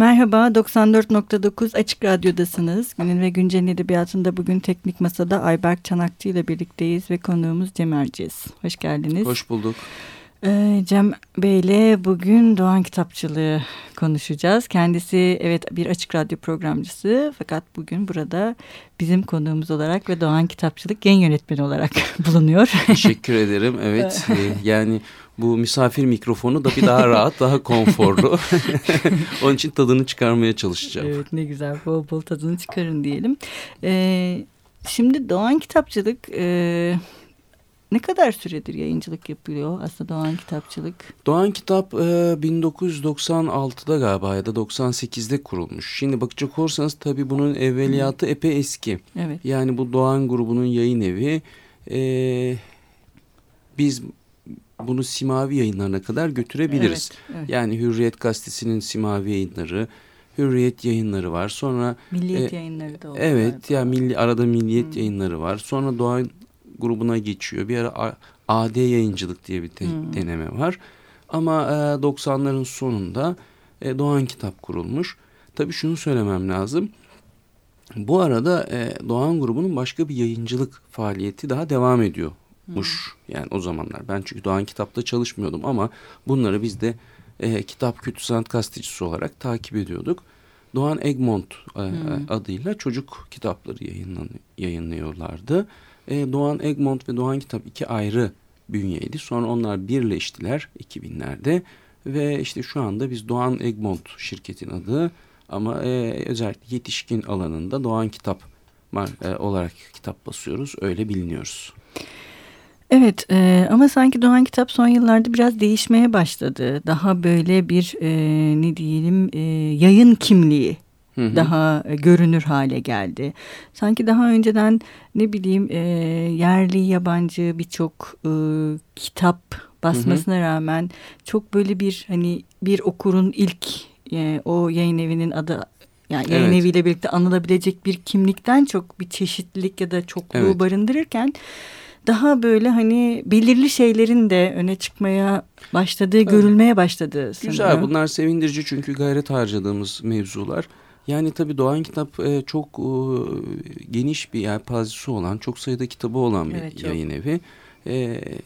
Merhaba, 94.9 Açık Radyo'dasınız. Günün ve Güncel'in edebiyatında bugün Teknik Masa'da Ayberk Çanakçı ile birlikteyiz ve konuğumuz Cem Erciyes. Hoş geldiniz. Hoş bulduk. Ee, Cem Bey'le bugün Doğan Kitapçılığı konuşacağız. Kendisi evet bir açık radyo programcısı fakat bugün burada bizim konuğumuz olarak ve Doğan Kitapçılık yayın yönetmeni olarak bulunuyor. Teşekkür ederim. Evet e, yani bu misafir mikrofonu da bir daha rahat, daha konforlu. Onun için tadını çıkarmaya çalışacağım. Evet ne güzel bol bol tadını çıkarın diyelim. Ee, şimdi Doğan Kitapçılık... E, ne kadar süredir yayıncılık yapıyor aslında Doğan Kitapçılık? Doğan Kitap e, 1996'da galiba ya da 98'de kurulmuş. Şimdi bakacak olursanız tabii bunun evveliyatı Hı. epey eski. Evet. Yani bu Doğan grubunun yayın evi. E, biz bunu Simavi yayınlarına kadar götürebiliriz. Evet, evet. Yani Hürriyet Gazetesi'nin Simavi yayınları, Hürriyet yayınları var. Sonra Milliyet e, yayınları da oldu. Evet, ya yani milli arada Milliyet hmm. yayınları var. Sonra Doğan grubuna geçiyor. Bir ara AD yayıncılık diye bir de, hmm. deneme var. Ama e, 90'ların sonunda e, Doğan Kitap kurulmuş. Tabii şunu söylemem lazım. Bu arada e, Doğan grubunun başka bir yayıncılık faaliyeti daha devam ediyormuş. Hmm. Yani o zamanlar. Ben çünkü Doğan Kitap'ta çalışmıyordum ama bunları biz de e, Kitap Kültür Sanat Gazetecisi olarak takip ediyorduk. Doğan Egmont e, hmm. adıyla çocuk kitapları yayınlan, yayınlıyorlardı. E, Doğan Egmont ve Doğan Kitap iki ayrı bünyeydi. Sonra onlar birleştiler 2000'lerde ve işte şu anda biz Doğan Egmont şirketin adı ama e, özellikle yetişkin alanında Doğan Kitap e, olarak kitap basıyoruz. Öyle biliniyoruz. Evet e, ama sanki Doğan Kitap son yıllarda biraz değişmeye başladı. Daha böyle bir e, ne diyelim e, yayın kimliği hı daha e, görünür hale geldi. Sanki daha önceden ne bileyim e, yerli yabancı birçok e, kitap basmasına hı hı. rağmen çok böyle bir hani bir okurun ilk e, o yayın evinin adı yani yayın evet. eviyle birlikte anılabilecek bir kimlikten çok bir çeşitlilik ya da çokluğu evet. barındırırken daha böyle hani belirli şeylerin de öne çıkmaya başladığı, evet. görülmeye başladı sanırım. Güzel bunlar sevindirici çünkü gayret harcadığımız mevzular. Yani tabii Doğan Kitap e, çok e, geniş bir yelpazesi olan, çok sayıda kitabı olan bir evet, yayın evi. E,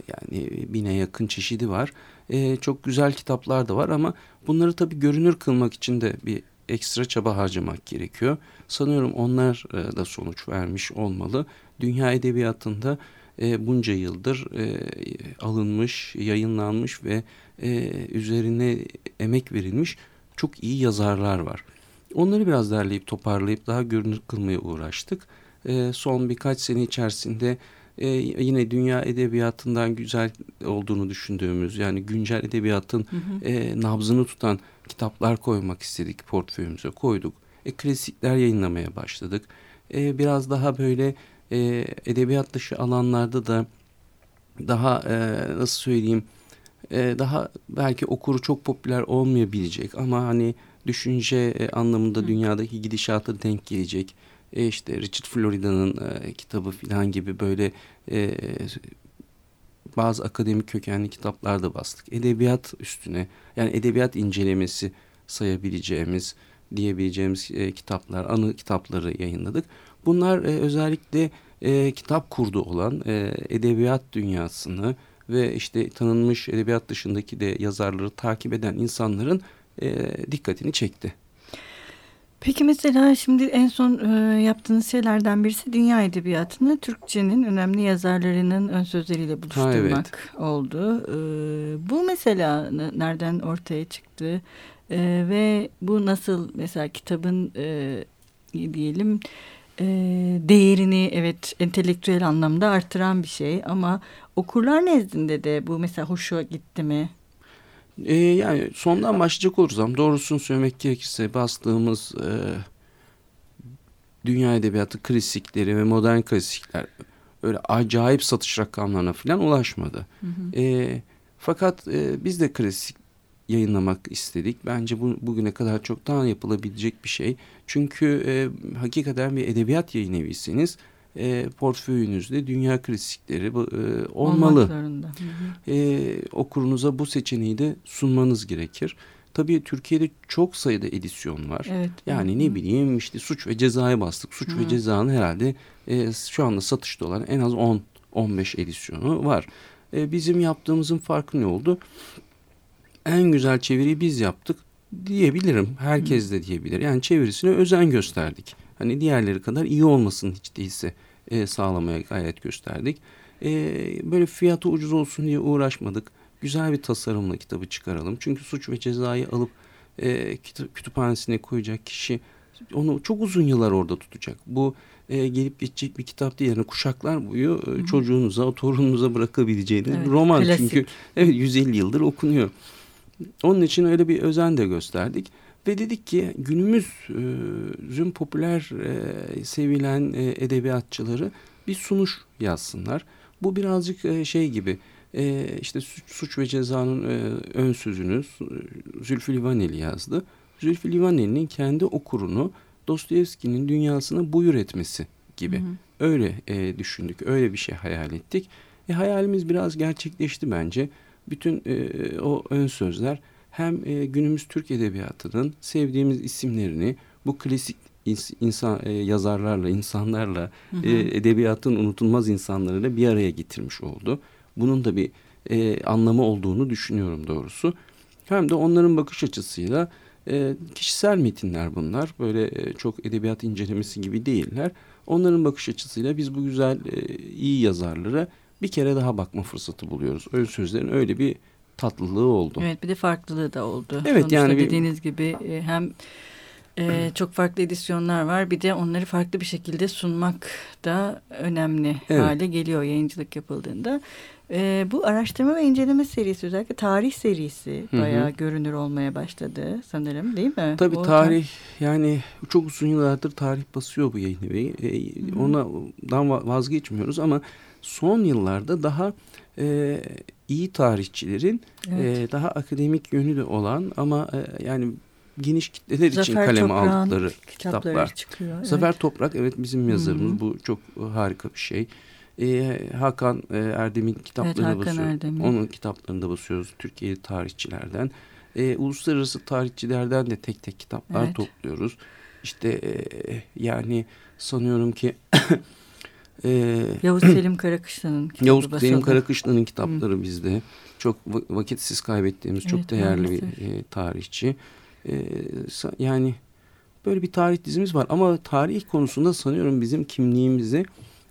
yani bine yakın çeşidi var. E, çok güzel kitaplar da var ama bunları tabii görünür kılmak için de bir ekstra çaba harcamak gerekiyor. Sanıyorum onlar e, da sonuç vermiş olmalı. Dünya edebiyatında e, bunca yıldır e, alınmış, yayınlanmış ve e, üzerine emek verilmiş çok iyi yazarlar var. Onları biraz derleyip toparlayıp daha görünür kılmaya uğraştık. E, son birkaç sene içerisinde e, yine dünya edebiyatından güzel olduğunu düşündüğümüz yani güncel edebiyatın hı hı. E, nabzını tutan kitaplar koymak istedik portföyümüze koyduk. E, klasikler yayınlamaya başladık. E, biraz daha böyle e, edebiyat dışı alanlarda da daha e, nasıl söyleyeyim e, daha belki okuru çok popüler olmayabilecek ama hani düşünce e, anlamında Hı. dünyadaki gidişata denk gelecek. E işte Richard Florida'nın e, kitabı falan gibi böyle e, bazı akademik kökenli kitaplar da bastık. Edebiyat üstüne yani edebiyat incelemesi sayabileceğimiz diyebileceğimiz e, kitaplar, anı kitapları yayınladık. Bunlar e, özellikle e, kitap kurdu olan e, edebiyat dünyasını ve işte tanınmış edebiyat dışındaki de yazarları takip eden insanların e, dikkatini çekti. Peki mesela şimdi en son e, yaptığınız şeylerden birisi dünya edebiyatını Türkçenin önemli yazarlarının ön sözleriyle buluşturmak ha, evet. oldu. E, bu mesela nereden ortaya çıktı e, ve bu nasıl mesela kitabın e, diyelim e, değerini evet entelektüel anlamda artıran bir şey ama okurlar nezdinde de bu mesela hoşuna gitti mi? E, yani sondan başlayacak olursam doğrusunu söylemek gerekirse bastığımız e, dünya edebiyatı klasikleri ve modern klasikler öyle acayip satış rakamlarına falan ulaşmadı. Hı hı. E, fakat e, biz de klasik yayınlamak istedik. Bence bu bugüne kadar çoktan yapılabilecek bir şey. Çünkü e, hakikaten bir edebiyat yayın eviyseniz e, portföyünüzde dünya klasikleri e, olmalı. E, okurunuza bu seçeneği de sunmanız gerekir. Tabii Türkiye'de çok sayıda edisyon var. Evet. Yani ne bileyim işte suç ve cezaya bastık. Suç Hı. ve cezanın herhalde e, şu anda satışta olan en az 10-15 edisyonu var. E, bizim yaptığımızın farkı ne oldu? En güzel çeviriyi biz yaptık diyebilirim. Herkes de diyebilir. Yani çevirisine özen gösterdik. Hani diğerleri kadar iyi olmasın hiç değilse e, sağlamaya gayret gösterdik. E, böyle fiyatı ucuz olsun diye uğraşmadık. Güzel bir tasarımla kitabı çıkaralım. Çünkü suç ve cezayı alıp e, kütüphanesine koyacak kişi onu çok uzun yıllar orada tutacak. Bu e, gelip geçecek bir kitap değil. Yani kuşaklar boyu e, çocuğunuza, torununuza bırakabileceğiniz evet, roman. Klasik. Çünkü evet 150 yıldır okunuyor. Onun için öyle bir özen de gösterdik. Ve dedik ki günümüzün popüler e, sevilen e, edebiyatçıları bir sunuş yazsınlar. Bu birazcık e, şey gibi e, işte suç, ve cezanın e, ön sözünü Zülfü Livaneli yazdı. Zülfü Livaneli'nin kendi okurunu Dostoyevski'nin dünyasına buyur etmesi gibi. Hı hı. Öyle e, düşündük, öyle bir şey hayal ettik. E, hayalimiz biraz gerçekleşti bence. Bütün e, o ön sözler hem e, günümüz Türk edebiyatının sevdiğimiz isimlerini bu klasik insan e, yazarlarla, insanlarla, hı hı. E, edebiyatın unutulmaz insanlarıyla bir araya getirmiş oldu. Bunun da bir e, anlamı olduğunu düşünüyorum doğrusu. Hem de onların bakış açısıyla e, kişisel metinler bunlar. Böyle e, çok edebiyat incelemesi gibi değiller. Onların bakış açısıyla biz bu güzel, e, iyi yazarlara bir kere daha bakma fırsatı buluyoruz. Öyle sözlerin öyle bir tatlılığı oldu. Evet bir de farklılığı da oldu. Evet Sonuçta yani dediğiniz bir... gibi e, hem e, çok farklı edisyonlar var bir de onları farklı bir şekilde sunmak da önemli evet. hale geliyor yayıncılık yapıldığında. E, bu araştırma ve inceleme serisi özellikle tarih serisi Hı -hı. bayağı görünür olmaya başladı sanırım değil mi? Tabii o tarih yani çok uzun yıllardır tarih basıyor bu yayın evi. E, ondan vazgeçmiyoruz ama son yıllarda daha e, iyi tarihçilerin evet. e, daha akademik yönü de olan ama e, yani geniş kitleler Zafer için kaleme aldıkları kitaplar. Çıkıyor, Zafer evet. Toprak evet bizim yazarımız Hı -hı. bu çok harika bir şey. E, Hakan e, Erdem'in kitaplarını evet, basıyoruz. Erdem'in. Onun kitaplarını da basıyoruz Türkiye tarihçilerden. E, uluslararası tarihçilerden de tek tek kitaplar evet. topluyoruz. İşte e, yani sanıyorum ki Ee, Yavuz Selim Karakışlan'ın kitabı Yavuz basıldı. Selim Karakışlan'ın kitapları Hı. bizde. Çok vakitsiz kaybettiğimiz evet, çok değerli maalesef. bir e, tarihçi. E, yani böyle bir tarih dizimiz var ama tarih konusunda sanıyorum bizim kimliğimizi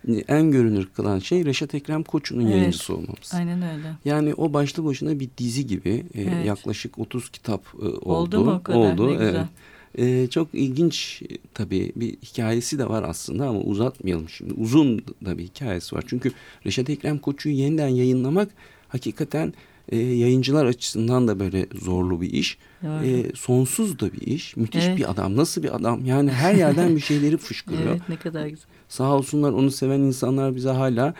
e, en görünür kılan şey Reşat Ekrem Koçu'nun evet, yayıncısı olmamız. Aynen öyle. Yani o başlı başına bir dizi gibi e, evet. yaklaşık 30 kitap e, oldu. Oldu mu o kadar? Oldu. Ne güzel. E, çok ilginç tabii bir hikayesi de var aslında ama uzatmayalım şimdi. Uzun da bir hikayesi var. Çünkü Reşat Ekrem Koçu'yu yeniden yayınlamak hakikaten e, yayıncılar açısından da böyle zorlu bir iş. E, sonsuz da bir iş. Müthiş evet. bir adam. Nasıl bir adam? Yani her yerden bir şeyleri fışkırıyor. evet ne kadar güzel. Sağ olsunlar onu seven insanlar bize hala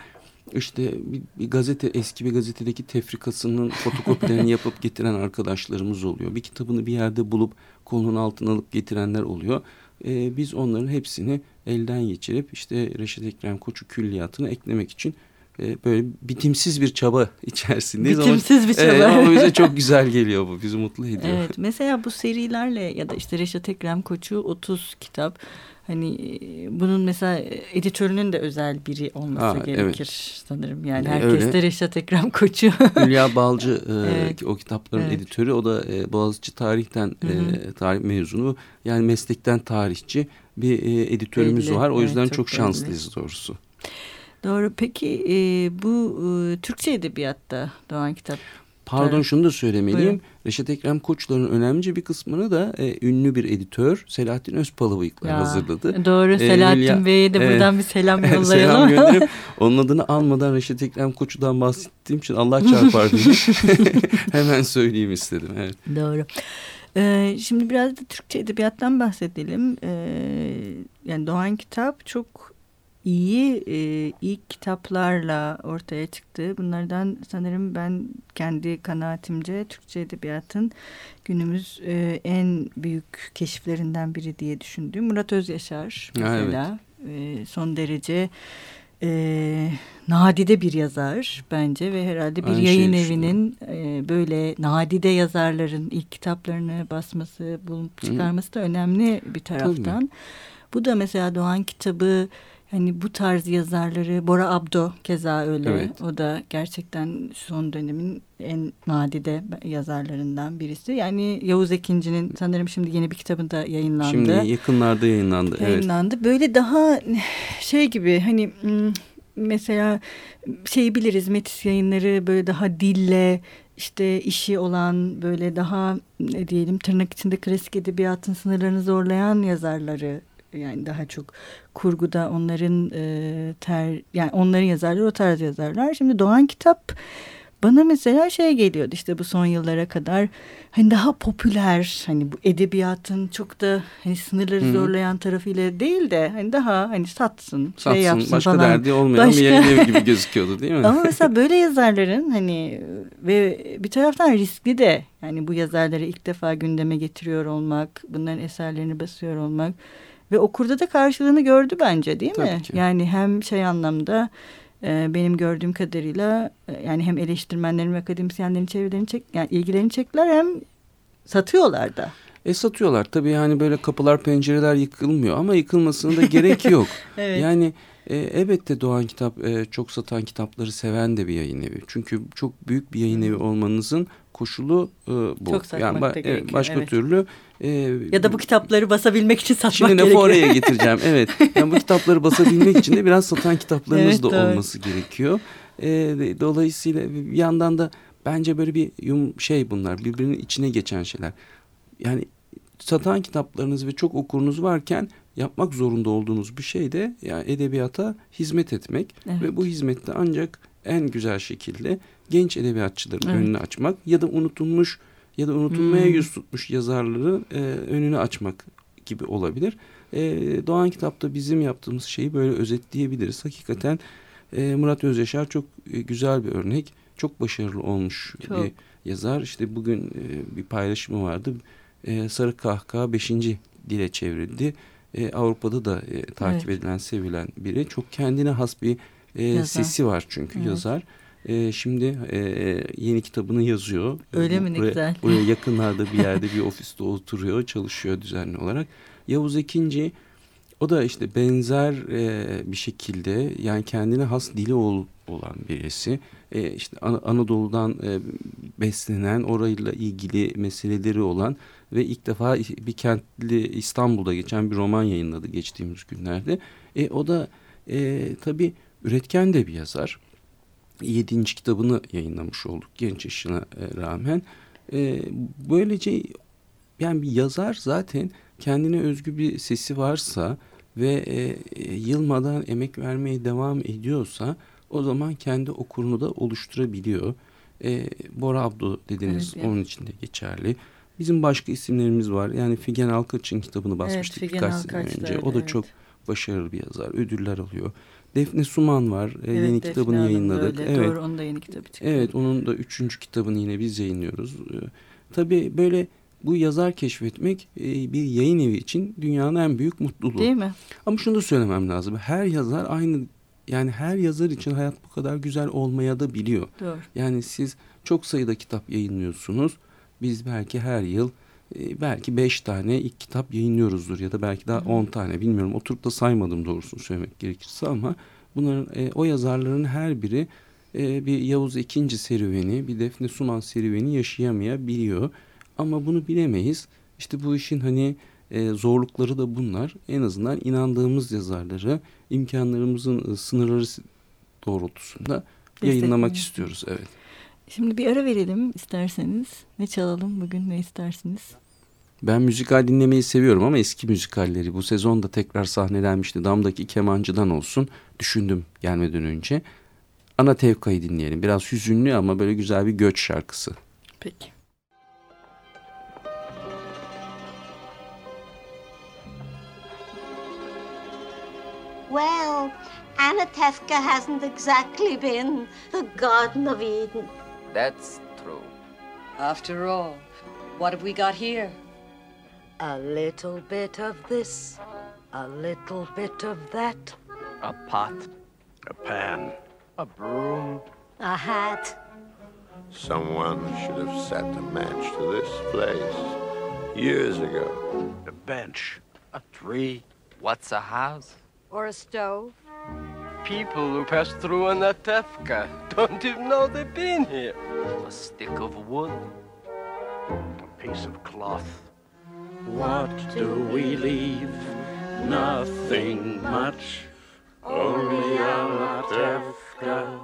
işte bir, bir gazete eski bir gazetedeki tefrikasının fotokopilerini yapıp getiren arkadaşlarımız oluyor. Bir kitabını bir yerde bulup kolunun altına alıp getirenler oluyor. Ee, biz onların hepsini elden geçirip işte Reşit Ekrem Koçu külliyatına eklemek için böyle bitimsiz bir çaba içerisindeyiz. Bitimsiz ama, bir çaba. E, ama bize çok güzel geliyor bu. Bizi mutlu ediyor. Evet. Mesela bu serilerle ya da işte Reşat Ekrem Koçu 30 kitap Hani e, bunun mesela editörünün de özel biri olması Aa, gerekir evet. sanırım. Yani herkes de Reşat Ekrem Koçu. Hülya Balcı e, evet. o kitapların evet. editörü. O da e, Boğaziçi Tarih'ten e, tarih mezunu. Yani meslekten tarihçi bir e, editörümüz belli. var. O yüzden evet, çok, çok şanslıyız doğrusu. Doğru. Peki e, bu e, Türkçe edebiyatta Doğan kitap Pardon şunu da söylemeliyim. Buyurun. Reşat Ekrem Koçlar'ın önemli bir kısmını da e, ünlü bir editör Selahattin Özpalavıyıklar hazırladı. Doğru e, Selahattin Hülya, Bey'e de buradan e, bir selam yollayalım. selam gönderip onun adını almadan Reşat Ekrem Koç'udan bahsettiğim için Allah çarpar diye hemen söyleyeyim istedim. Evet. Doğru. Ee, şimdi biraz da Türkçe edebiyattan bahsedelim. Ee, yani Doğan Kitap çok iyi e, ilk kitaplarla ortaya çıktı. Bunlardan sanırım ben kendi kanaatimce Türkçe Edebiyat'ın günümüz e, en büyük keşiflerinden biri diye düşündüğüm Murat Özyaşar mesela. Evet. e, son derece e, nadide bir yazar bence ve herhalde bir Aynı yayın evinin e, böyle nadide yazarların ilk kitaplarını basması, bulup çıkarması da önemli bir taraftan. Tabii. Bu da mesela Doğan kitabı hani bu tarz yazarları Bora Abdo keza öyle. Evet. O da gerçekten son dönemin en nadide yazarlarından birisi. Yani Yavuz Ekinci'nin sanırım şimdi yeni bir kitabında yayınlandı. Şimdi yakınlarda yayınlandı. Yayınlandı. Evet. Böyle daha şey gibi hani hmm, mesela şeyi biliriz Metis yayınları böyle daha dille işte işi olan böyle daha ne diyelim tırnak içinde klasik edebiyatın sınırlarını zorlayan yazarları yani daha çok kurguda onların e, ter yani onların yazarları o tarz yazarlar. Şimdi Doğan Kitap bana mesela şey geliyordu işte bu son yıllara kadar hani daha popüler hani bu edebiyatın çok da hani sınırları Hı. zorlayan tarafıyla değil de hani daha hani satsın, satsın şey yapsın başka falan. derdi olmayan başka... bir evi gibi gözüküyordu değil mi? Ama mesela böyle yazarların hani ve bir taraftan riskli de yani bu yazarları ilk defa gündeme getiriyor olmak, bunların eserlerini basıyor olmak ve okurda da karşılığını gördü bence değil mi? Yani hem şey anlamda e, benim gördüğüm kadarıyla e, yani hem eleştirmenlerin ve akademisyenlerin çevrelerini çek yani ilgilerini çektiler hem satıyorlar da. E satıyorlar tabii yani böyle kapılar pencereler yıkılmıyor ama yıkılmasına da gerek yok. evet. Yani e, elbette Doğan Kitap e, çok satan kitapları seven de bir yayın evi. Çünkü çok büyük bir yayın evi olmanızın koşulu e, bu. Çok yani ba e, başka evet. türlü e, ya da bu kitapları basabilmek için satmak şimdi gerekiyor. Şimdi oraya getireceğim. Evet. Yani bu kitapları basabilmek için de biraz satan kitaplarınız evet, da doğru. olması gerekiyor. E, dolayısıyla bir yandan da bence böyle bir yum şey bunlar birbirinin içine geçen şeyler. Yani satan kitaplarınız ve çok okurunuz varken yapmak zorunda olduğunuz bir şey de yani edebiyata hizmet etmek evet. ve bu hizmette ancak en güzel şekilde genç edebiyatçıların evet. önünü açmak ya da unutulmuş ya da unutulmaya hmm. yüz tutmuş yazarları e, önünü açmak gibi olabilir. E, Doğan Kitap'ta bizim yaptığımız şeyi böyle özetleyebiliriz. Hakikaten e, Murat Özyaşar çok e, güzel bir örnek. Çok başarılı olmuş çok. bir yazar. İşte bugün e, bir paylaşımı vardı. E, Sarı Kahkaha 5. dile çevrildi. E, Avrupa'da da e, takip evet. edilen, sevilen biri. Çok kendine has bir e, sesi var çünkü evet. yazar. E, şimdi e, yeni kitabını yazıyor. Öyle mi buraya, güzel. Buraya yakınlarda bir yerde bir ofiste oturuyor, çalışıyor düzenli olarak. Yavuz Ekinci o da işte benzer e, bir şekilde yani kendine has dili ol, olan birisi. E, işte An Anadolu'dan e, beslenen, orayla ilgili meseleleri olan ve ilk defa bir kentli İstanbul'da geçen bir roman yayınladı geçtiğimiz günlerde. E, o da e, tabii üretken de bir yazar. Yedinci kitabını yayınlamış olduk genç yaşına e, rağmen. E, böylece yani bir yazar zaten kendine özgü bir sesi varsa ve e, yılmadan emek vermeye devam ediyorsa o zaman kendi okurunu da oluşturabiliyor. E, Bora Abdo dediğiniz evet, onun için de geçerli. Bizim başka isimlerimiz var. Yani Figen Alkaç'ın kitabını basmıştık evet, birkaç sene önce. O da evet. çok başarılı bir yazar. Ödüller alıyor. Defne Suman var. E, evet, yeni Defne kitabını Hanım yayınladık. Öyle. Evet. Doğru onun da yeni kitabı çıktı. Evet onun da üçüncü kitabını yine biz yayınlıyoruz. E, tabii böyle bu yazar keşfetmek e, bir yayın evi için dünyanın en büyük mutluluğu. Değil mi? Ama şunu da söylemem lazım. Her yazar aynı yani her yazar için hayat bu kadar güzel olmaya da biliyor. Doğru. Yani siz çok sayıda kitap yayınlıyorsunuz. Biz belki her yıl e, belki beş tane ilk kitap yayınlıyoruzdur ya da belki daha on tane bilmiyorum. Oturup da saymadım doğrusunu söylemek gerekirse ama bunların e, o yazarların her biri e, bir Yavuz ikinci serüveni, bir Defne Suman serüveni yaşayamayabiliyor. Ama bunu bilemeyiz. İşte bu işin hani e, zorlukları da bunlar. En azından inandığımız yazarları imkanlarımızın e, sınırları doğrultusunda yayınlamak istiyoruz. Evet. Şimdi bir ara verelim isterseniz. Ne çalalım bugün ne istersiniz? Ben müzikal dinlemeyi seviyorum ama eski müzikalleri bu sezon da tekrar sahnelenmişti. Damdaki kemancıdan olsun düşündüm gelmeden önce. Ana Tevka'yı dinleyelim. Biraz hüzünlü ama böyle güzel bir göç şarkısı. Peki. Well, Anatevka hasn't exactly been the Garden of Eden. That's true. After all, what have we got here? A little bit of this, a little bit of that. A pot A pan. A broom. A hat. Someone should have set a match to this place years ago. A bench. A tree. What's a house? Or a stove? People who pass through on that Tefka don't even know they've been here. A stick of wood? A piece of cloth. What do we leave? Nothing much. Only our Tefka. Anatevka,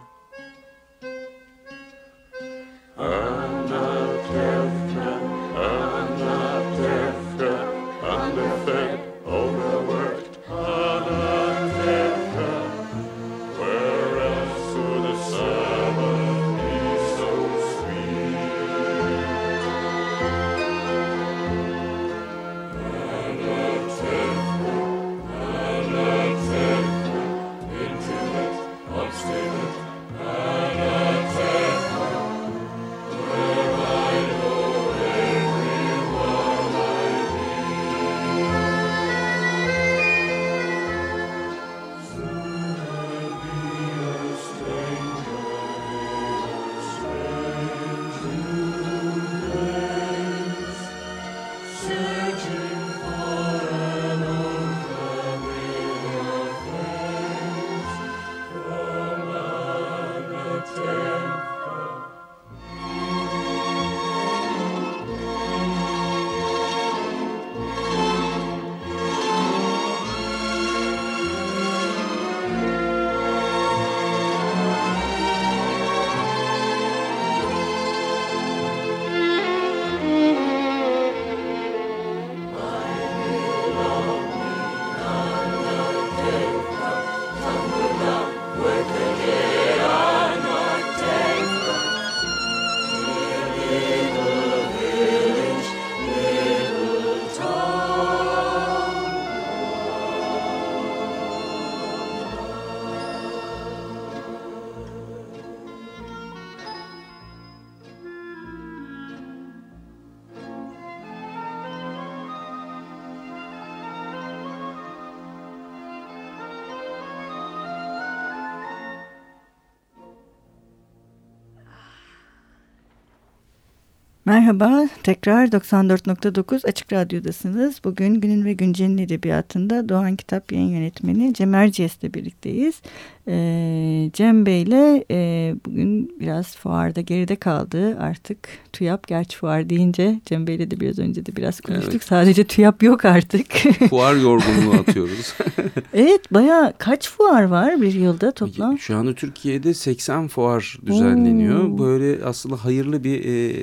ah. Merhaba, tekrar 94.9 Açık Radyo'dasınız. Bugün Günün ve Güncel'in edebiyatında Doğan Kitap Yayın Yönetmeni Cem Erciyes'le birlikteyiz. Ee, Cem Bey'le e, bugün biraz fuarda geride kaldı artık. TÜYAP, gerçi fuar deyince Cem Bey'le de biraz önce de biraz konuştuk. Evet. Sadece TÜYAP yok artık. Fuar yorgunluğu atıyoruz. evet, baya kaç fuar var bir yılda toplam? Şu anda Türkiye'de 80 fuar düzenleniyor. Oo. Böyle aslında hayırlı bir e,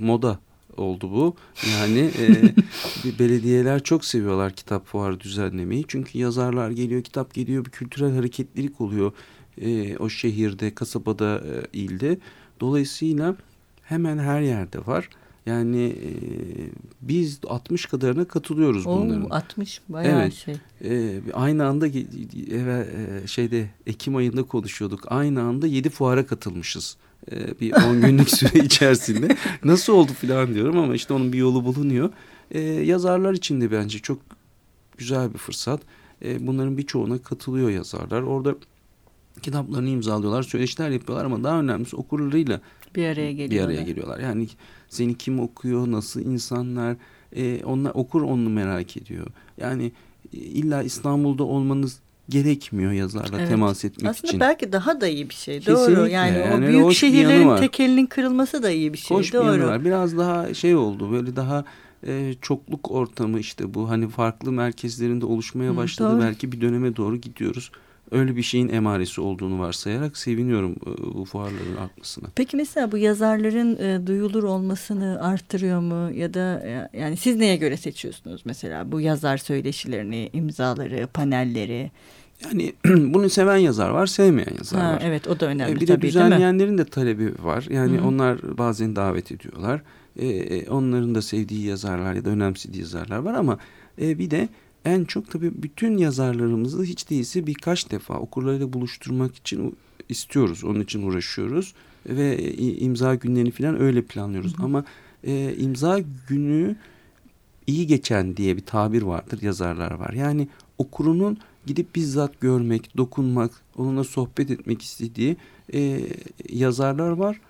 moda oldu bu. Yani e, belediyeler çok seviyorlar kitap fuarı düzenlemeyi. Çünkü yazarlar geliyor, kitap geliyor, bir kültürel hareketlilik oluyor e, o şehirde, kasabada, e, ilde. Dolayısıyla hemen her yerde var. Yani e, biz 60 kadarına katılıyoruz Oo, bunların. 60 bayağı Evet. şey. Ee, aynı anda eve e, şeyde Ekim ayında konuşuyorduk. Aynı anda 7 fuara katılmışız. Ee, bir 10 günlük süre içerisinde. Nasıl oldu falan diyorum ama işte onun bir yolu bulunuyor. Ee, yazarlar için de bence çok güzel bir fırsat. Ee, bunların birçoğuna katılıyor yazarlar. Orada kitaplarını imzalıyorlar, söyleşiler yapıyorlar ama daha önemlisi okurlarıyla Bir araya bir geliyorlar. araya geliyorlar. Yani seni kim okuyor, nasıl insanlar, e, onlar okur onu merak ediyor. Yani e, illa İstanbul'da olmanız gerekmiyor yazarla Evet. temas etmek Aslında için. belki daha da iyi bir şey. Kesinlikle. Doğru. Yani, Yani o büyük bir şehirlerin tekelinin kırılması da iyi bir şey. Hoş bir Doğru. yanı var. Biraz daha şey oldu böyle daha e, çokluk ortamı işte bu hani farklı merkezlerinde oluşmaya Hı, başladı. doğru. Belki bir döneme doğru gidiyoruz. Öyle bir şeyin emaresi olduğunu varsayarak seviniyorum e, bu fuarların artmasına. Peki mesela bu yazarların e, duyulur olmasını artırıyor mu ya da e, yani siz neye göre seçiyorsunuz mesela bu yazar söyleşilerini, imzaları, panelleri? Yani bunu seven yazar var, sevmeyen yazar Ha, var. evet o da önemli E, bir de tabii düzenleyenlerin de talebi var. Yani Hı hı. onlar bazen davet ediyorlar. E, e, onların da sevdiği yazarlar ya da önemsediği yazarlar var ama e, bir de en çok tabii bütün yazarlarımızı hiç değilse birkaç defa okurlarıyla buluşturmak için istiyoruz. Onun için uğraşıyoruz ve imza günlerini falan öyle planlıyoruz. Ama e, imza günü iyi geçen diye bir tabir vardır yazarlar var. Yani okurunun gidip bizzat görmek, dokunmak, onunla sohbet etmek istediği e, yazarlar var.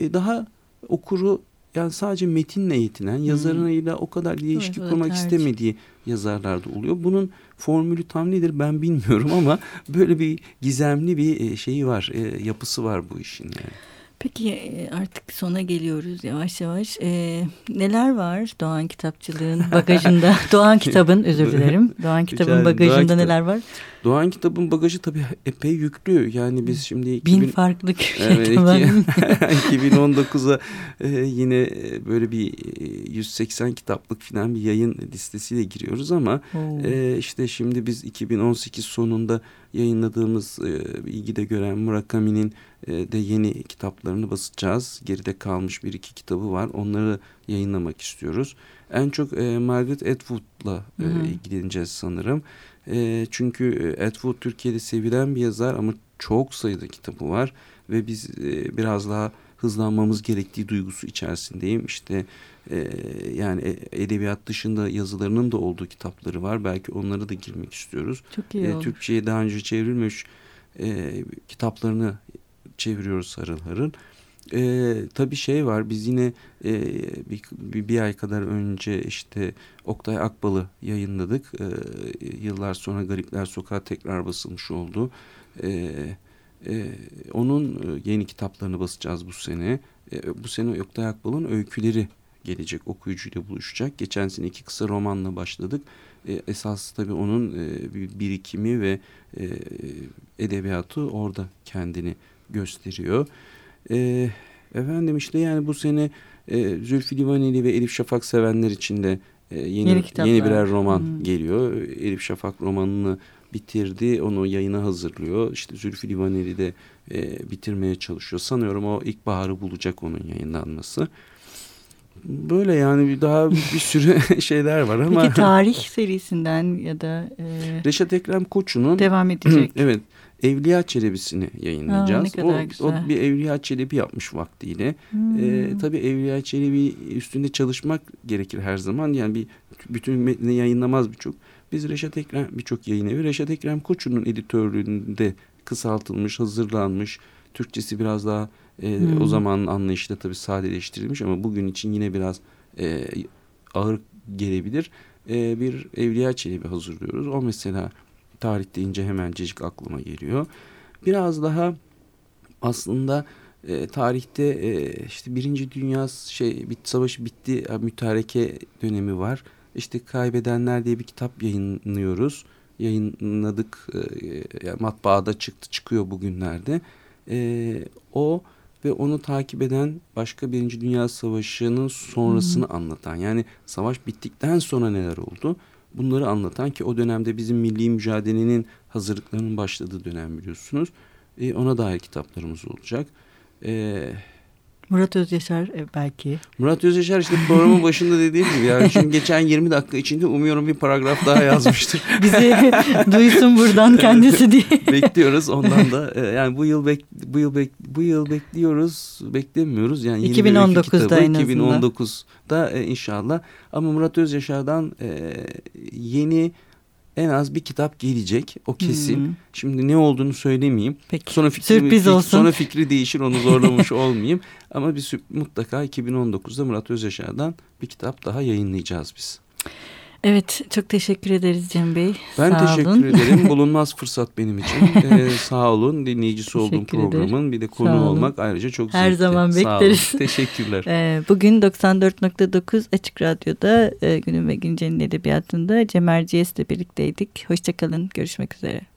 E, daha okuru yani sadece metinle yetinen, hmm. yazarıyla o kadar ilişki evet, kurmak istemediği yazarlar da oluyor. Bunun formülü tam nedir ben bilmiyorum ama böyle bir gizemli bir e, şeyi var, e, yapısı var bu işin yani. Peki e, artık sona geliyoruz yavaş yavaş. Ee, neler var Doğan Kitapçılığın bagajında? Doğan Kitabın özür dilerim. Doğan Kitabın bagajında neler var? Doğan Kitabın bagajı tabii epey yüklü. Yani biz şimdi... 2000, Bin farklı evet, 2019'a e, yine e, böyle bir 180 e, kitaplık falan bir yayın listesiyle giriyoruz ama e, işte şimdi biz 2018 sonunda yayınladığımız e, ilgide gören Murakami'nin e, de yeni kitaplarını basacağız. Geride kalmış bir iki kitabı var. Onları yayınlamak istiyoruz. En çok e, Margaret Atwood'la e, ilgileneceğiz sanırım. E, çünkü e, Atwood Türkiye'de sevilen bir yazar ama çok sayıda kitabı var. Ve biz e, biraz daha hızlanmamız gerektiği duygusu içerisindeyim. İşte e, yani e, edebiyat dışında yazılarının da olduğu kitapları var. Belki onları da girmek istiyoruz. Çok iyi e, Türkçe'ye daha önce çevrilmiş e, kitaplarını çeviriyoruz harıl harıl. E, tabii şey var biz yine e, bir, bir, bir ay kadar önce işte Oktay Akbal'ı yayınladık. E, yıllar sonra Garipler Sokağı tekrar basılmış oldu. E, e, onun yeni kitaplarını basacağız bu sene. E, bu sene Oktay Akbal'ın öyküleri gelecek okuyucuyla buluşacak. Geçen sene iki kısa romanla başladık. E, esas tabii onun e, birikimi ve e, edebiyatı orada kendini gösteriyor. E, efendim işte yani bu sene e, Zülfü Livaneli ve Elif Şafak sevenler için de e, yeni, yeni, yeni birer roman hmm. geliyor. Elif Şafak romanını bitirdi. Onu yayına hazırlıyor. İşte Zülfü Livaneli de e, bitirmeye çalışıyor. Sanıyorum o ilkbaharı bulacak onun yayınlanması. Böyle yani daha bir sürü şeyler var ama. Peki tarih serisinden ya da... E, Reşat Ekrem Koçu'nun... Devam edecek. evet. Evliya Çelebi'sini yayınlayacağız. Aa, o, güzel. o bir Evliya Çelebi yapmış vaktiyle. Hmm. Ee, tabii Evliya Çelebi üstünde çalışmak gerekir her zaman. Yani bir bütün metni yayınlamaz birçok. Biz Reşat Ekrem birçok yayın evi Reşat Ekrem Koçu'nun editörlüğünde kısaltılmış, hazırlanmış. Türkçesi biraz daha e, hmm. o zamanın anlayışıyla tabii sadeleştirilmiş ama bugün için yine biraz e, ağır gelebilir. E, bir Evliya Çelebi hazırlıyoruz. O mesela tarih deyince hemencecik aklıma geliyor. Biraz daha aslında e, tarihte e, işte Birinci Dünya şey bit savaşı bitti e, mütareke dönemi var. İşte Kaybedenler diye bir kitap yayınlıyoruz. Yayınladık e, yani matbaada çıktı çıkıyor bugünlerde. E, o ve onu takip eden başka Birinci Dünya Savaşı'nın sonrasını hmm. anlatan yani savaş bittikten sonra neler oldu bunları anlatan ki o dönemde bizim milli mücadelenin hazırlıklarının başladığı dönem biliyorsunuz. E, ona dair kitaplarımız olacak. E, Murat Özyaşar e, belki. Murat Özyaşar işte programın başında dediğim gibi yani şimdi geçen 20 dakika içinde umuyorum bir paragraf daha yazmıştır. Bizi duysun buradan kendisi diye. Bekliyoruz ondan da e, yani bu yıl bek, bu yıl bek, bu yıl bekliyoruz beklemiyoruz yani 2019'da en 2019'da e, inşallah ama Murat Özyaşar'dan yeni en az bir kitap gelecek. O kesin. Hmm. Şimdi ne olduğunu söylemeyeyim. Peki. Sonra fikri, Sürpriz olsun. Sonra fikri değişir onu zorlamış olmayayım. Ama bir mutlaka 2019'da Murat Özyaşar'dan bir kitap daha yayınlayacağız biz. Evet çok teşekkür ederiz Cem Bey. Ben sağ teşekkür olun. ederim. Bulunmaz fırsat benim için. ee, sağ olun. Dinleyicisi olduğum programın bir de konu olmak ayrıca çok Her zevkli. zaman bekleriz. Sağ olun. Teşekkürler. Ee, bugün 94.9 Açık Radyo'da e, Günün ve Güncel'in edebiyatında Cem Erciyes'le birlikteydik. Hoşçakalın. Görüşmek üzere.